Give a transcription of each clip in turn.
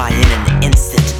by in an instant.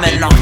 me lo